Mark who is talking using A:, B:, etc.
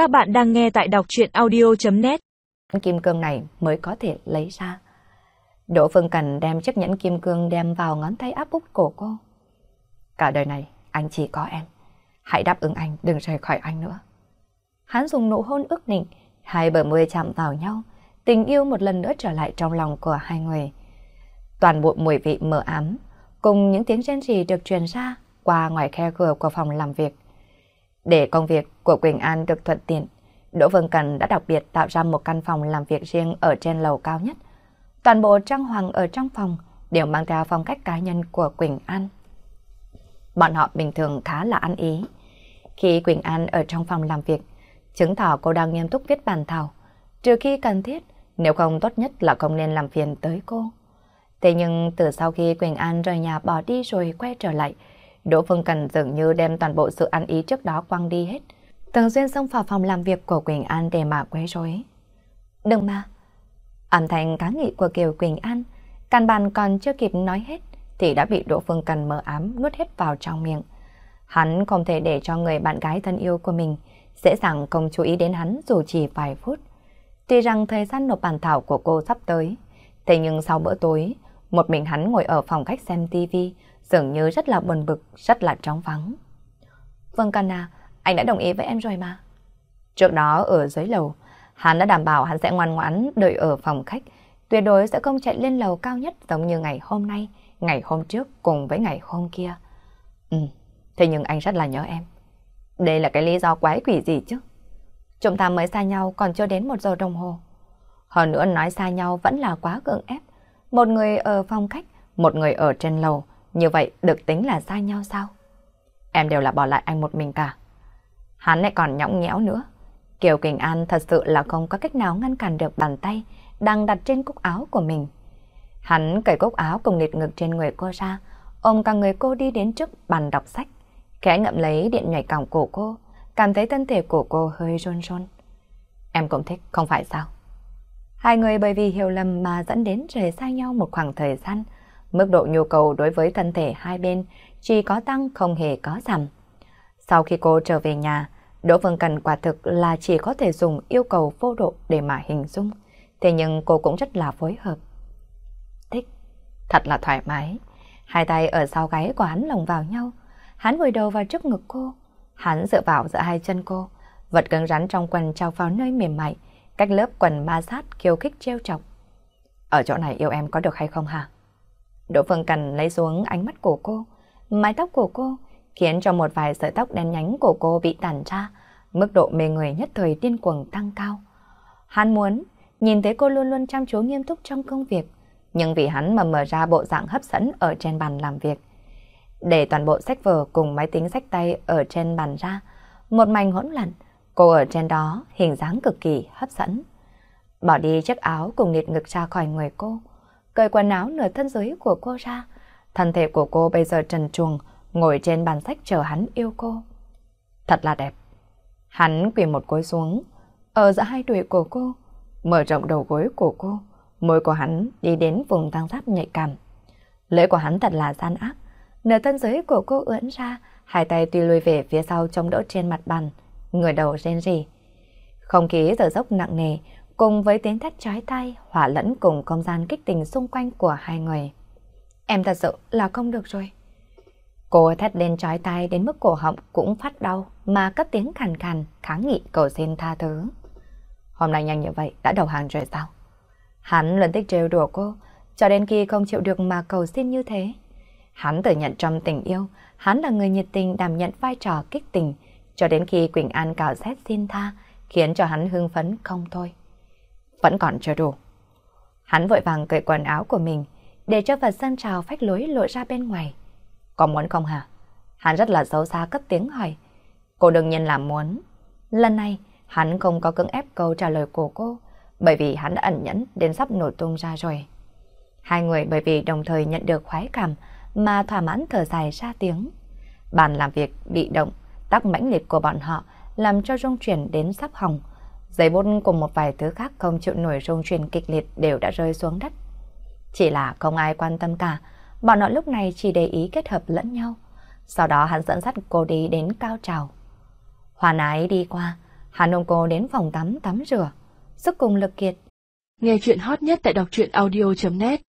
A: Các bạn đang nghe tại đọc truyện audio.net
B: Kim cương này mới có thể lấy ra. Đỗ Phương Cần đem chiếc nhẫn kim cương đem vào ngón tay áp út cổ cô. Cả đời này, anh chỉ có em. Hãy đáp ứng anh, đừng rời khỏi anh nữa. Hắn dùng nụ hôn ước định, hai bờ môi chạm vào nhau, tình yêu một lần nữa trở lại trong lòng của hai người. Toàn bộ mùi vị mờ ám, cùng những tiếng rên rỉ được truyền ra qua ngoài khe cửa của phòng làm việc. Để công việc của Quỳnh An được thuận tiện, Đỗ Vương Cần đã đặc biệt tạo ra một căn phòng làm việc riêng ở trên lầu cao nhất. Toàn bộ trang hoàng ở trong phòng đều mang theo phong cách cá nhân của Quỳnh An. Bọn họ bình thường khá là ăn ý. Khi Quỳnh An ở trong phòng làm việc, chứng tỏ cô đang nghiêm túc viết bàn thảo, trừ khi cần thiết, nếu không tốt nhất là không nên làm phiền tới cô. Thế nhưng từ sau khi Quỳnh An rời nhà bỏ đi rồi quay trở lại, Đỗ Phương Cần dường như đem toàn bộ sự ăn ý trước đó quăng đi hết. Thường xuyên xông vào phòng làm việc của Quỳnh An để mà quấy rối. Đừng mà. Âm thanh cá nghị của Kiều Quỳnh An, căn bàn còn chưa kịp nói hết thì đã bị Đỗ Phương Cần mờ ám nuốt hết vào trong miệng. Hắn không thể để cho người bạn gái thân yêu của mình dễ dàng không chú ý đến hắn dù chỉ vài phút. Tuy rằng thời gian nộp bản thảo của cô sắp tới, thế nhưng sau bữa tối, một mình hắn ngồi ở phòng khách xem tivi, dường như rất là buồn bực, rất là trống vắng. Vâng Cana, à, anh đã đồng ý với em rồi mà. Trước đó ở dưới lầu, hắn đã đảm bảo hắn sẽ ngoan ngoãn đợi ở phòng khách, tuyệt đối sẽ không chạy lên lầu cao nhất giống như ngày hôm nay, ngày hôm trước cùng với ngày hôm kia. Ừ, thế nhưng anh rất là nhớ em. Đây là cái lý do quái quỷ gì chứ? Chúng ta mới xa nhau còn chưa đến một giờ đồng hồ. Hơn nữa nói xa nhau vẫn là quá cưỡng ép. Một người ở phòng khách, một người ở trên lầu, như vậy được tính là xa nhau sao? Em đều là bỏ lại anh một mình cả. Hắn lại còn nhõng nhẽo nữa. Kiều Kình An thật sự là không có cách nào ngăn cản được bàn tay đang đặt trên cúc áo của mình. Hắn cởi cúc áo cùng liệt ngực trên người cô ra, ôm cả người cô đi đến trước bàn đọc sách. Khẽ ngậm lấy điện nhảy còng cổ cô, cảm thấy thân thể của cô hơi run run. Em cũng thích, không phải sao? Hai người bởi vì hiểu lầm mà dẫn đến rời xa nhau một khoảng thời gian, Mức độ nhu cầu đối với thân thể hai bên chỉ có tăng không hề có giảm. Sau khi cô trở về nhà, Đỗ Vương Cần quả thực là chỉ có thể dùng yêu cầu vô độ để mà hình dung. Thế nhưng cô cũng rất là phối hợp. Thích, thật là thoải mái. Hai tay ở sau gáy của hắn lồng vào nhau. Hắn vùi đầu vào trước ngực cô. Hắn dựa vào giữa hai chân cô. Vật cứng rắn trong quần trao vào nơi mềm mại. Cách lớp quần ma sát khiêu khích treo chọc. Ở chỗ này yêu em có được hay không hả? Đỗ Phương Cần lấy xuống ánh mắt của cô, mái tóc của cô, khiến cho một vài sợi tóc đen nhánh của cô bị tản ra, mức độ mê người nhất thời điên cuồng tăng cao. Hắn muốn nhìn thấy cô luôn luôn chăm chú nghiêm túc trong công việc, nhưng vì hắn mà mở ra bộ dạng hấp dẫn ở trên bàn làm việc. Để toàn bộ sách vở cùng máy tính sách tay ở trên bàn ra, một mảnh hỗn loạn, cô ở trên đó hình dáng cực kỳ hấp dẫn. Bỏ đi chiếc áo cùng nịt ngực ra khỏi người cô, cởi quần áo nửa thân dưới của cô ra. Thân thể của cô bây giờ trần truồng, ngồi trên bàn sách chờ hắn yêu cô. Thật là đẹp. Hắn quỳ một gối xuống, ở giữa hai đùi của cô, mở rộng đầu gối của cô. Môi của hắn đi đến vùng tăng giáp nhạy cảm. Lưỡi của hắn thật là gian ác. Nửa thân dưới của cô ưỡn ra, hai tay tuy lùi về phía sau chống đỡ trên mặt bàn, người đầu rên rỉ. Không khí giờ dốc nặng nề, cùng với tiếng thét chói tai hòa lẫn cùng không gian kích tình xung quanh của hai người. Em thật sự là không được rồi. Cô thét lên chói tai đến mức cổ họng cũng phát đau mà cất tiếng khàn khàn kháng nghị cầu xin tha thứ. Hôm nay nhanh như vậy đã đầu hàng rồi sao? Hắn luôn thích trêu đùa cô cho đến khi không chịu được mà cầu xin như thế. Hắn tự nhận trong tình yêu, hắn là người nhiệt tình đảm nhận vai trò kích tình cho đến khi Quỳnh An cào xét xin tha khiến cho hắn hưng phấn không thôi vẫn còn chưa đủ. Hắn vội vàng cởi quần áo của mình, để cho vật săn trào phách lối lộ ra bên ngoài. Có muốn không hả? Hắn rất là xấu xa cất tiếng hỏi. Cô đương nhiên là muốn. Lần này, hắn không có cưỡng ép câu trả lời của cô, bởi vì hắn đã ẩn nhẫn đến sắp nổ tung ra rồi. Hai người bởi vì đồng thời nhận được khoái cảm mà thỏa mãn thở dài ra tiếng. Bàn làm việc bị động, tác mãnh liệt của bọn họ làm cho rung chuyển đến sắp hỏng, Giấy bút cùng một vài thứ khác không chịu nổi rung chuyển kịch liệt đều đã rơi xuống đất. Chỉ là không ai quan tâm cả, bọn họ lúc này chỉ để ý kết hợp lẫn nhau. Sau đó hắn dẫn dắt cô đi đến cao trào. Hoàn ái đi qua, Hắn ôm cô đến phòng tắm tắm rửa, sức cùng lực kiệt.
A: Nghe chuyện hot nhất tại đọc truyện audio.net